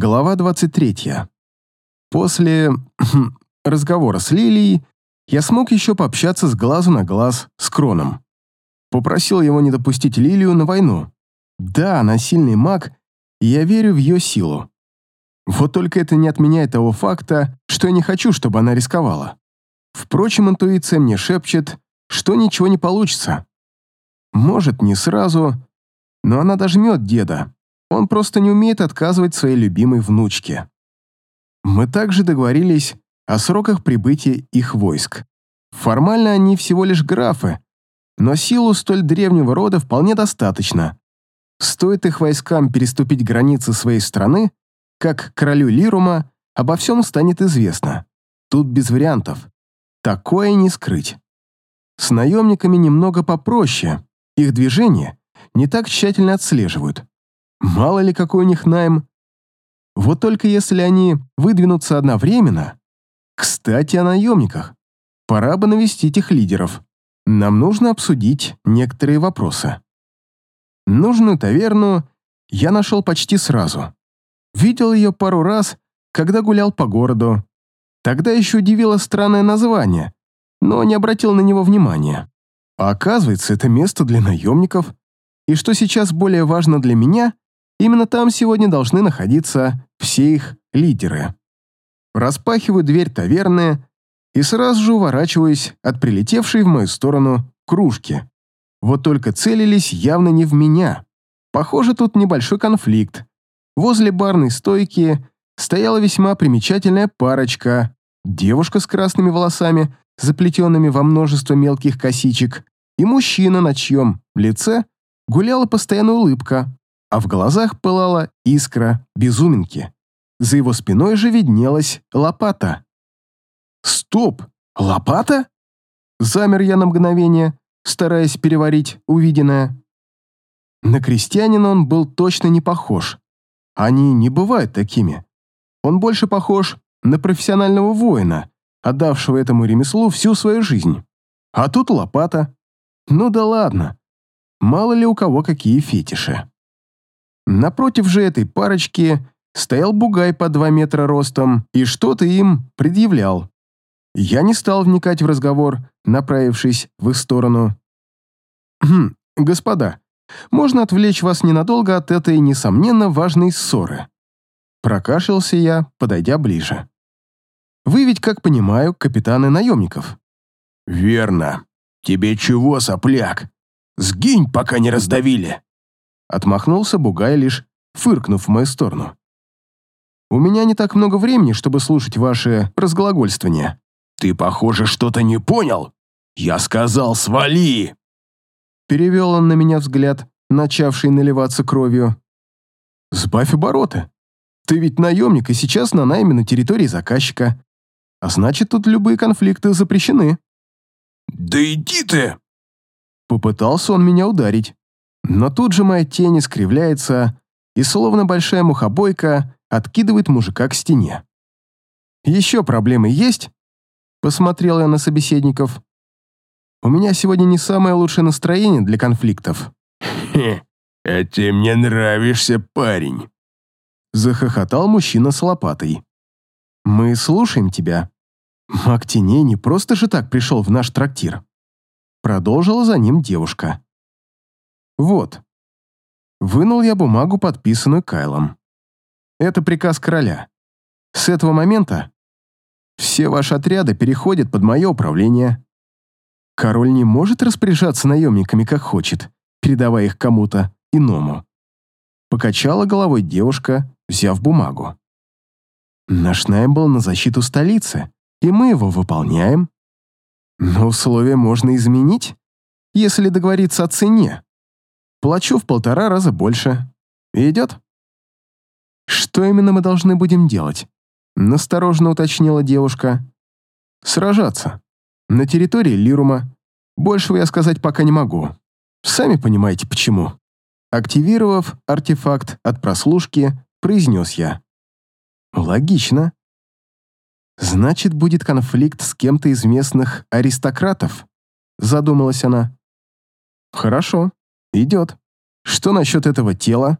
Глава 23. После разговора с Лилией я смог еще пообщаться с глазу на глаз с Кроном. Попросил его не допустить Лилию на войну. Да, она сильный маг, и я верю в ее силу. Вот только это не отменяет того факта, что я не хочу, чтобы она рисковала. Впрочем, интуиция мне шепчет, что ничего не получится. Может, не сразу, но она дожмет деда, он просто не умеет отказывать своей любимой внучке. Мы также договорились о сроках прибытия их войск. Формально они всего лишь графы, но силу столь древнего рода вполне достаточно. Стоит их войскам переступить границы своей страны, как королю Лирума обо всем станет известно. Тут без вариантов. Такое не скрыть. С наемниками немного попроще, их движения не так тщательно отслеживают. Мало ли какой у них найм. Вот только если они выдвинутся одновременно... Кстати, о наемниках. Пора бы навестить их лидеров. Нам нужно обсудить некоторые вопросы. Нужную таверну я нашел почти сразу. Видел ее пару раз, когда гулял по городу. Тогда еще удивило странное название, но не обратил на него внимания. А оказывается, это место для наемников. И что сейчас более важно для меня, Именно там сегодня должны находиться все их лидеры. Распахиваю дверь таверны и сразу же уворачиваюсь от прилетевшей в мою сторону кружки. Вот только целились явно не в меня. Похоже, тут небольшой конфликт. Возле барной стойки стояла весьма примечательная парочка. Девушка с красными волосами, заплетенными во множество мелких косичек, и мужчина, на чьем лице гуляла постоянная улыбка, а в глазах пылала искра безуминки. За его спиной же виднелась лопата. «Стоп! Лопата?» Замер я на мгновение, стараясь переварить увиденное. На крестьянина он был точно не похож. Они не бывают такими. Он больше похож на профессионального воина, отдавшего этому ремеслу всю свою жизнь. А тут лопата. Ну да ладно. Мало ли у кого какие фетиши. Напротив же этой парочки стоял бугай по два метра ростом и что-то им предъявлял. Я не стал вникать в разговор, направившись в их сторону. «Хм, господа, можно отвлечь вас ненадолго от этой, несомненно, важной ссоры?» Прокашлялся я, подойдя ближе. «Вы ведь, как понимаю, капитаны наемников». «Верно. Тебе чего, сопляк? Сгинь, пока не раздавили!» Отмахнулся Бугай, лишь фыркнув в мою сторону. «У меня не так много времени, чтобы слушать ваши разглагольствования». «Ты, похоже, что-то не понял. Я сказал, свали!» Перевел он на меня взгляд, начавший наливаться кровью. «Сбавь обороты. Ты ведь наемник и сейчас на найме на территории заказчика. А значит, тут любые конфликты запрещены». «Да иди ты!» Попытался он меня ударить. Но тут же моя тень искривляется и, словно большая мухобойка, откидывает мужика к стене. «Еще проблемы есть?» Посмотрел я на собеседников. «У меня сегодня не самое лучшее настроение для конфликтов». «Хе, а ты мне нравишься, парень!» Захохотал мужчина с лопатой. «Мы слушаем тебя. Маг теней не просто же так пришел в наш трактир». Продолжила за ним девушка. Вот. Вынул я бумагу, подписанную Кайлом. Это приказ короля. С этого момента все ваши отряды переходят под мое управление. Король не может распоряжаться наемниками, как хочет, передавая их кому-то иному. Покачала головой девушка, взяв бумагу. Наш найм был на защиту столицы, и мы его выполняем. Но условия можно изменить, если договориться о цене. Плачу в полтора раза больше. Идет? Что именно мы должны будем делать? Насторожно уточнила девушка. Сражаться. На территории Лирума. Большего я сказать пока не могу. Сами понимаете, почему. Активировав артефакт от прослушки, произнес я. Логично. Значит, будет конфликт с кем-то из местных аристократов, задумалась она. Хорошо. «Идет. Что насчет этого тела?»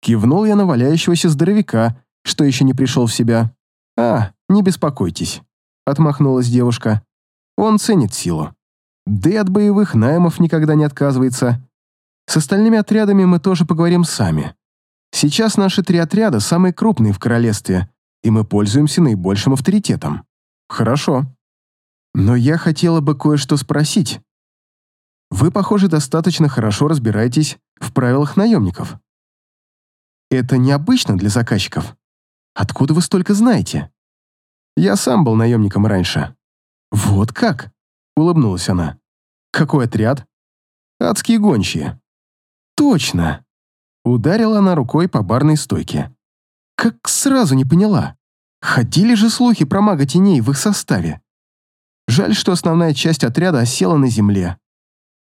Кивнул я на валяющегося здоровяка, что еще не пришел в себя. А, не беспокойтесь, отмахнулась девушка. Он ценит силу. Да и от боевых наймов никогда не отказывается. С остальными отрядами мы тоже поговорим сами. Сейчас наши три отряда самые крупные в королевстве, и мы пользуемся наибольшим авторитетом. Хорошо. Но я хотела бы кое-что спросить. Вы, похоже, достаточно хорошо разбираетесь в правилах наемников. Это необычно для заказчиков. Откуда вы столько знаете? Я сам был наемником раньше. Вот как? Улыбнулась она. Какой отряд? Адские гончие. Точно. Ударила она рукой по барной стойке. Как сразу не поняла. Ходили же слухи про мага теней в их составе. Жаль, что основная часть отряда осела на земле.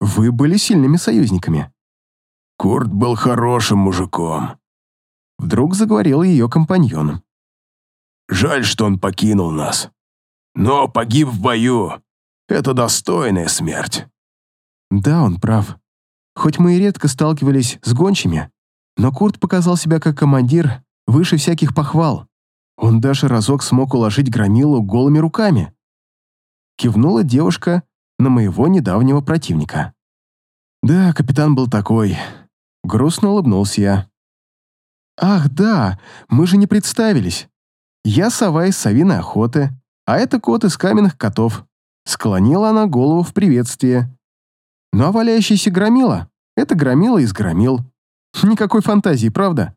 Вы были сильными союзниками. Курт был хорошим мужиком. Вдруг заговорил ее компаньон. Жаль, что он покинул нас. Но погиб в бою. Это достойная смерть. Да, он прав. Хоть мы и редко сталкивались с гончими, но Курт показал себя как командир выше всяких похвал. Он даже разок смог уложить громилу голыми руками. Кивнула девушка на моего недавнего противника. Да, капитан был такой. Грустно улыбнулся я. Ах, да, мы же не представились. Я сова из совиной охоты, а это кот из каменных котов. Склонила она голову в приветствие. Ну а валяющийся громила — это громила из громил. Никакой фантазии, правда?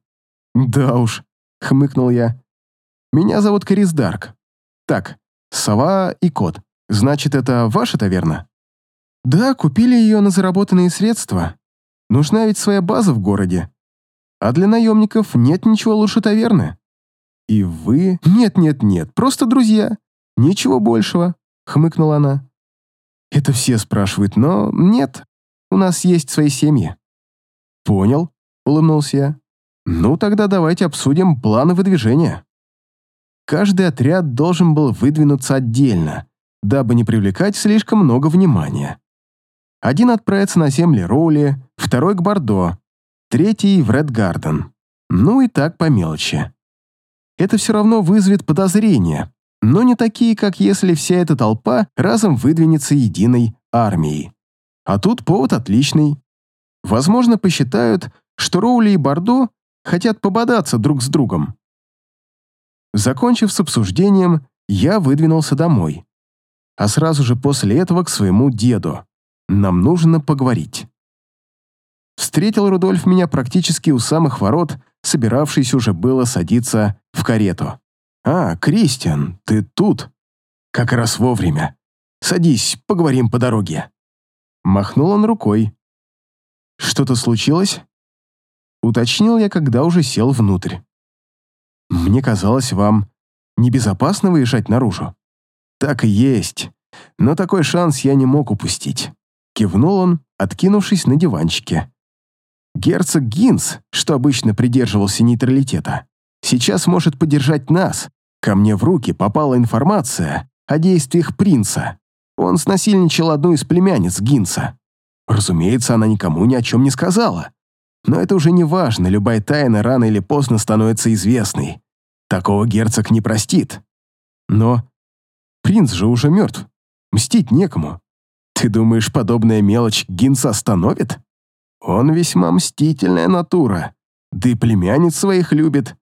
Да уж, хмыкнул я. Меня зовут Крис Дарк. Так, сова и кот. Значит, это ваша таверна? Да, купили ее на заработанные средства. Нужна ведь своя база в городе. А для наемников нет ничего лучше таверны. И вы... Нет-нет-нет, просто друзья. Ничего большего, хмыкнула она. Это все спрашивают, но нет, у нас есть свои семьи. Понял, улыбнулся я. Ну тогда давайте обсудим планы выдвижения. Каждый отряд должен был выдвинуться отдельно, дабы не привлекать слишком много внимания. Один отправится на земли Роули, второй к Бордо, третий в Редгарден. Ну и так по мелочи. Это все равно вызовет подозрения, но не такие, как если вся эта толпа разом выдвинется единой армией. А тут повод отличный. Возможно, посчитают, что Роули и Бордо хотят пободаться друг с другом. Закончив с обсуждением, я выдвинулся домой. А сразу же после этого к своему деду. Нам нужно поговорить. Встретил Рудольф меня практически у самых ворот, собиравшийся уже было садиться в карету. «А, Кристиан, ты тут?» «Как раз вовремя. Садись, поговорим по дороге». Махнул он рукой. «Что-то случилось?» Уточнил я, когда уже сел внутрь. «Мне казалось, вам небезопасно выезжать наружу». «Так и есть. Но такой шанс я не мог упустить». Кивнул он, откинувшись на диванчике. Герцог Гинс, что обычно придерживался нейтралитета, сейчас может поддержать нас. Ко мне в руки попала информация о действиях принца. Он снасильничал одну из племянниц Гинса. Разумеется, она никому ни о чем не сказала. Но это уже не важно, любая тайна рано или поздно становится известной. Такого герцог не простит. Но принц же уже мертв. Мстить некому. Ты думаешь, подобная мелочь Гинса остановит? Он весьма мстительная натура, да и племянниц своих любит.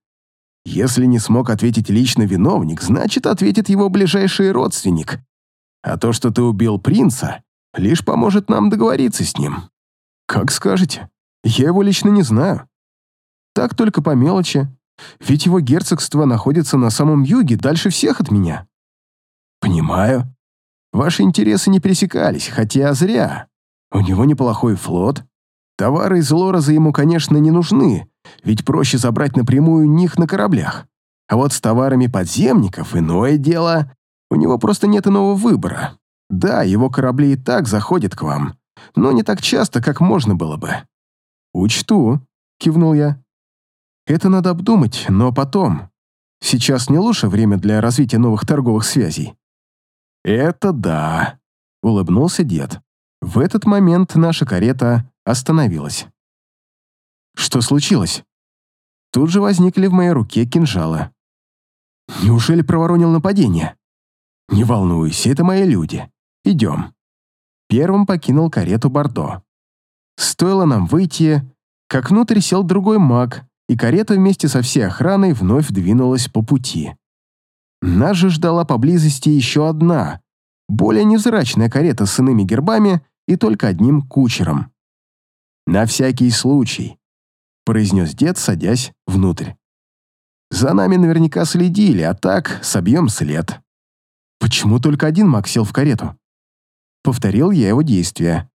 Если не смог ответить лично виновник, значит, ответит его ближайший родственник. А то, что ты убил принца, лишь поможет нам договориться с ним. Как скажете. Я его лично не знаю. Так только по мелочи. Ведь его герцогство находится на самом юге, дальше всех от меня. Понимаю. Ваши интересы не пересекались, хотя зря. У него неплохой флот, Товары из Лороза ему, конечно, не нужны, ведь проще забрать напрямую них на кораблях. А вот с товарами подземников иное дело. У него просто нет иного выбора. Да, его корабли и так заходят к вам, но не так часто, как можно было бы. «Учту», — кивнул я. «Это надо обдумать, но потом. Сейчас не лучшее время для развития новых торговых связей». «Это да», — улыбнулся дед. В этот момент наша карета остановилась. «Что случилось?» Тут же возникли в моей руке кинжалы. Неужели проворонил нападение? Не волнуйся, это мои люди. Идем. Первым покинул карету Бордо. Стоило нам выйти, как внутрь сел другой маг, и карета вместе со всей охраной вновь двинулась по пути. Нас же ждала поблизости еще одна, более невзрачная карета с иными гербами и только одним кучером. «На всякий случай», — произнес дед, садясь внутрь. «За нами наверняка следили, а так собьем след». «Почему только один маг сел в карету?» Повторил я его действия.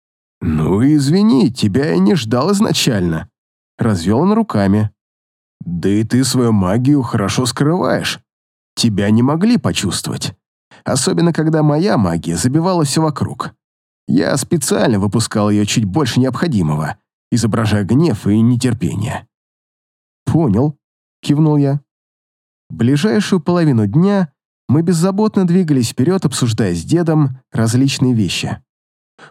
«Ну, извини, тебя я не ждал изначально», — развел он руками. «Да и ты свою магию хорошо скрываешь. Тебя не могли почувствовать. Особенно, когда моя магия забивала все вокруг. Я специально выпускал ее чуть больше необходимого, изображая гнев и нетерпение». «Понял», — кивнул я. Ближайшую половину дня мы беззаботно двигались вперед, обсуждая с дедом различные вещи.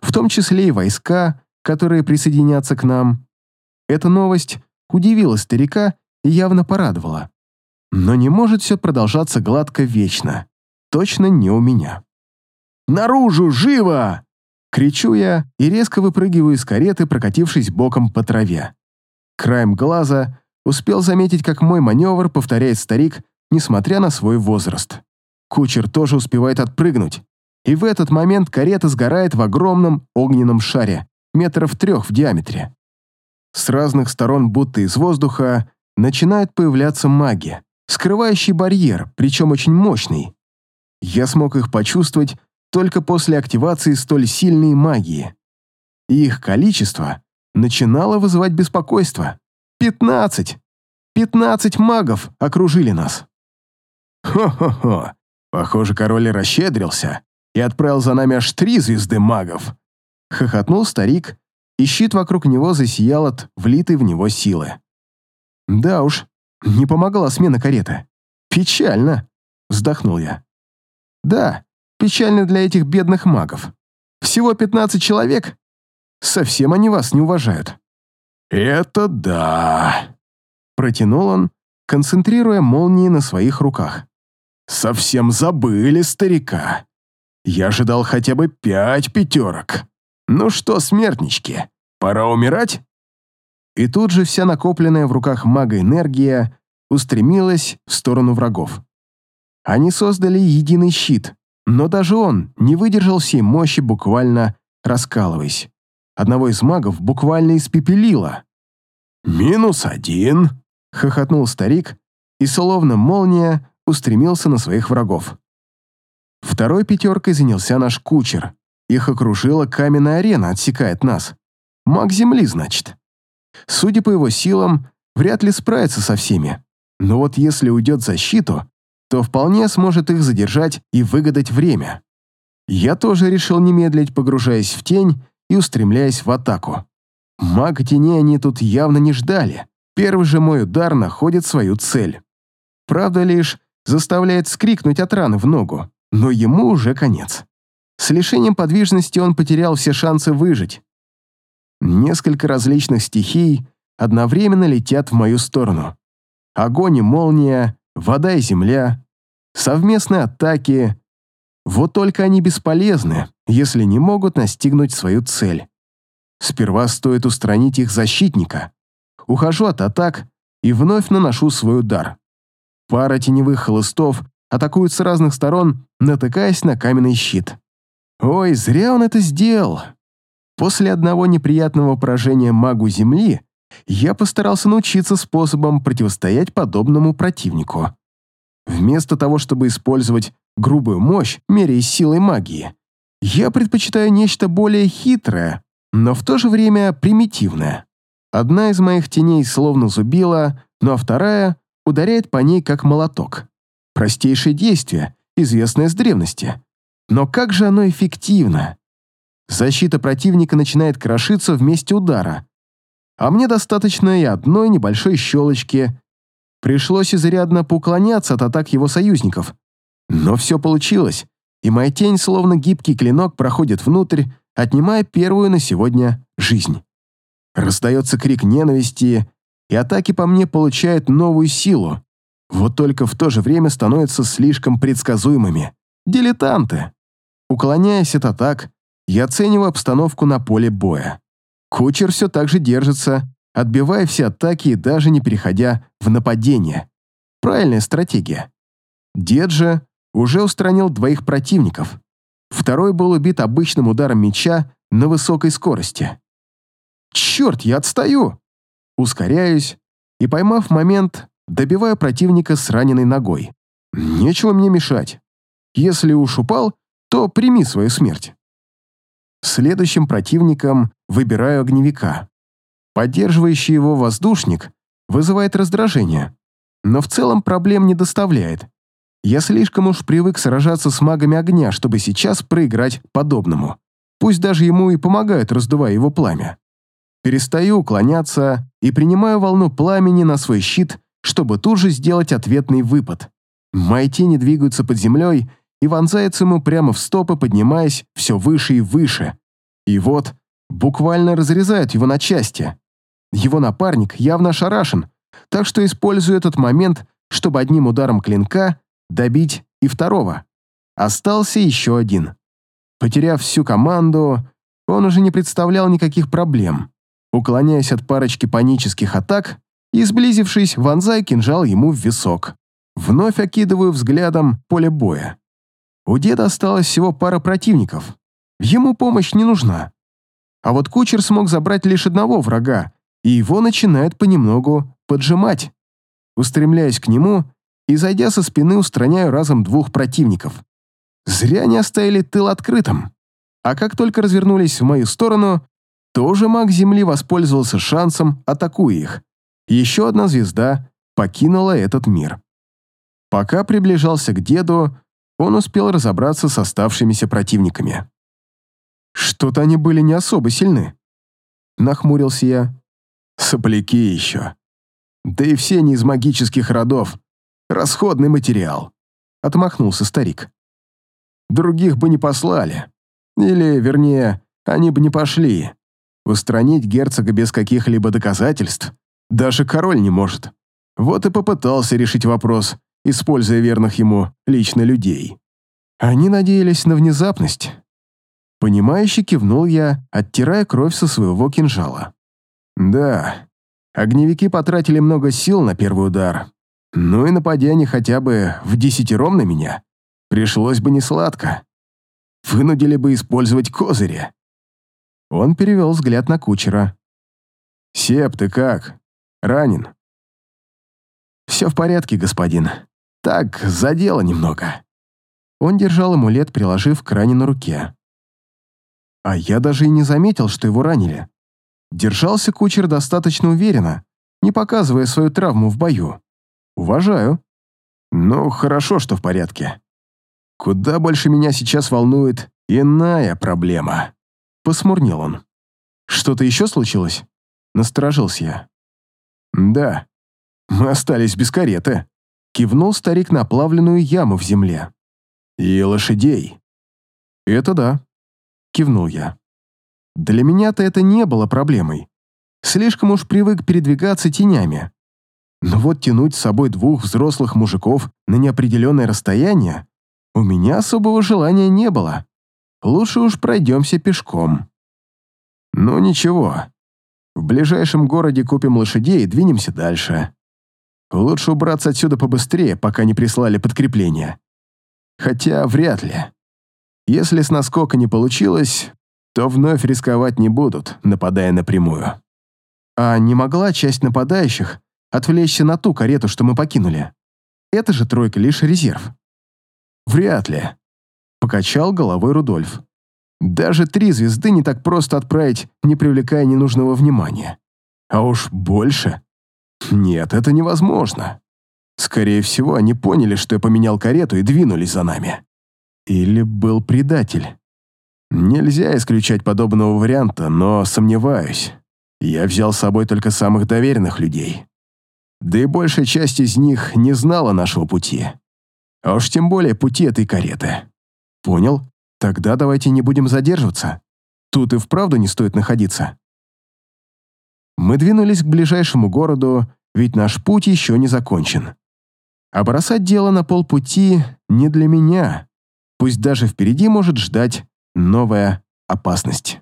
В том числе и войска, которые присоединятся к нам. Эта новость удивила старика и явно порадовала. Но не может все продолжаться гладко вечно. Точно не у меня. «Наружу! Живо!» Кричу я и резко выпрыгиваю из кареты, прокатившись боком по траве. Краем глаза успел заметить, как мой маневр повторяет старик, несмотря на свой возраст. Кучер тоже успевает отпрыгнуть. И в этот момент карета сгорает в огромном огненном шаре, метров трех в диаметре. С разных сторон, будто из воздуха, начинают появляться маги, скрывающий барьер, причем очень мощный. Я смог их почувствовать только после активации столь сильной магии. И их количество начинало вызывать беспокойство. Пятнадцать! Пятнадцать магов окружили нас. Хо-хо-хо, похоже, король расщедрился и отправил за нами аж три звезды магов. Хохотнул старик, и щит вокруг него засиял от влитой в него силы. Да уж, не помогала смена кареты. Печально, вздохнул я. Да, печально для этих бедных магов. Всего 15 человек? Совсем они вас не уважают. Это да, протянул он, концентрируя молнии на своих руках. Совсем забыли старика. Я ожидал хотя бы пять пятерок. Ну что, смертнички, пора умирать? И тут же вся накопленная в руках мага энергия устремилась в сторону врагов. Они создали единый щит, но даже он не выдержал всей мощи, буквально раскалываясь. Одного из магов буквально испепелило. «Минус один», — хохотнул старик, и словно молния устремился на своих врагов. Второй пятеркой занялся наш кучер. Их окружила каменная арена, отсекает нас. Маг земли, значит. Судя по его силам, вряд ли справится со всеми. Но вот если уйдет защиту, то вполне сможет их задержать и выгадать время. Я тоже решил не медлить, погружаясь в тень и устремляясь в атаку. Маг тени они тут явно не ждали. Первый же мой удар находит свою цель. Правда, лишь заставляет скрикнуть от раны в ногу но ему уже конец. С лишением подвижности он потерял все шансы выжить. Несколько различных стихий одновременно летят в мою сторону. Огонь и молния, вода и земля, совместные атаки. Вот только они бесполезны, если не могут настигнуть свою цель. Сперва стоит устранить их защитника. Ухожу от атак и вновь наношу свой удар. Пара теневых хлыстов атакуют с разных сторон, натыкаясь на каменный щит. Ой, зря он это сделал. После одного неприятного поражения магу Земли я постарался научиться способом противостоять подобному противнику. Вместо того, чтобы использовать грубую мощь, меряясь силой магии, я предпочитаю нечто более хитрое, но в то же время примитивное. Одна из моих теней словно зубила, ну а вторая ударяет по ней как молоток. Простейшее действие, известное с древности. Но как же оно эффективно? Защита противника начинает крошиться в месте удара. А мне достаточно и одной небольшой щелочки. Пришлось изрядно поуклоняться от атак его союзников. Но все получилось, и моя тень, словно гибкий клинок, проходит внутрь, отнимая первую на сегодня жизнь. Раздается крик ненависти, и атаки по мне получают новую силу. Вот только в то же время становятся слишком предсказуемыми. Дилетанты. Уклоняясь от атак, я оцениваю обстановку на поле боя. Кучер все так же держится, отбивая все атаки и даже не переходя в нападение. Правильная стратегия. Дед же уже устранил двоих противников. Второй был убит обычным ударом меча на высокой скорости. Черт, я отстаю! Ускоряюсь и, поймав момент, добиваю противника с раненой ногой. Нечего мне мешать. Если уж упал, то прими свою смерть. Следующим противником выбираю огневика. Поддерживающий его воздушник вызывает раздражение, но в целом проблем не доставляет. Я слишком уж привык сражаться с магами огня, чтобы сейчас проиграть подобному. Пусть даже ему и помогают, раздувая его пламя. Перестаю уклоняться и принимаю волну пламени на свой щит, чтобы тут же сделать ответный выпад. Мои тени двигаются под землей и вонзаются ему прямо в стопы, поднимаясь все выше и выше. И вот, буквально разрезают его на части. Его напарник явно ошарашен, так что использую этот момент, чтобы одним ударом клинка добить и второго. Остался еще один. Потеряв всю команду, он уже не представлял никаких проблем. Уклоняясь от парочки панических атак и, сблизившись, вонзая кинжал ему в висок. Вновь окидываю взглядом поле боя. У деда осталось всего пара противников. Ему помощь не нужна. А вот кучер смог забрать лишь одного врага, и его начинает понемногу поджимать. Устремляясь к нему и, зайдя со спины, устраняю разом двух противников. Зря не оставили тыл открытым. А как только развернулись в мою сторону, тоже маг Земли воспользовался шансом, атакуя их. Еще одна звезда покинула этот мир. Пока приближался к деду, он успел разобраться с оставшимися противниками. Что-то они были не особо сильны. Нахмурился я. Сопляки еще. Да и все не из магических родов. Расходный материал. Отмахнулся старик. Других бы не послали. Или, вернее, они бы не пошли. Устранить герцога без каких-либо доказательств даже король не может. Вот и попытался решить вопрос, используя верных ему лично людей. Они надеялись на внезапность. Понимающе кивнул я, оттирая кровь со своего кинжала. Да, огневики потратили много сил на первый удар. Ну и нападение хотя бы в десятером на меня пришлось бы несладко. Вынудили бы использовать козыри. Он перевел взгляд на кучера. «Сеп, ты как? Ранен?» «Все в порядке, господин. Так, задело немного». Он держал амулет, приложив к ране на руке. А я даже и не заметил, что его ранили. Держался кучер достаточно уверенно, не показывая свою травму в бою. Уважаю. Ну, хорошо, что в порядке. Куда больше меня сейчас волнует иная проблема. Посмурнел он. Что-то еще случилось? Насторожился я. Да, мы остались без кареты. Кивнул старик на оплавленную яму в земле. И лошадей. Это да кивнул я. Для меня-то это не было проблемой. Слишком уж привык передвигаться тенями. Но вот тянуть с собой двух взрослых мужиков на неопределенное расстояние у меня особого желания не было. Лучше уж пройдемся пешком. Ну ничего. В ближайшем городе купим лошадей и двинемся дальше. Лучше убраться отсюда побыстрее, пока не прислали подкрепление. Хотя вряд ли. Если с наскока не получилось, то вновь рисковать не будут, нападая напрямую. А не могла часть нападающих отвлечься на ту карету, что мы покинули? Это же тройка лишь резерв. Вряд ли. Покачал головой Рудольф. Даже три звезды не так просто отправить, не привлекая ненужного внимания. А уж больше? Нет, это невозможно. Скорее всего, они поняли, что я поменял карету и двинулись за нами. Или был предатель. Нельзя исключать подобного варианта, но сомневаюсь. Я взял с собой только самых доверенных людей. Да и большая часть из них не знала нашего пути. А уж тем более пути этой кареты. Понял? Тогда давайте не будем задерживаться. Тут и вправду не стоит находиться. Мы двинулись к ближайшему городу, ведь наш путь еще не закончен. А бросать дело на полпути не для меня. Пусть даже впереди может ждать новая опасность.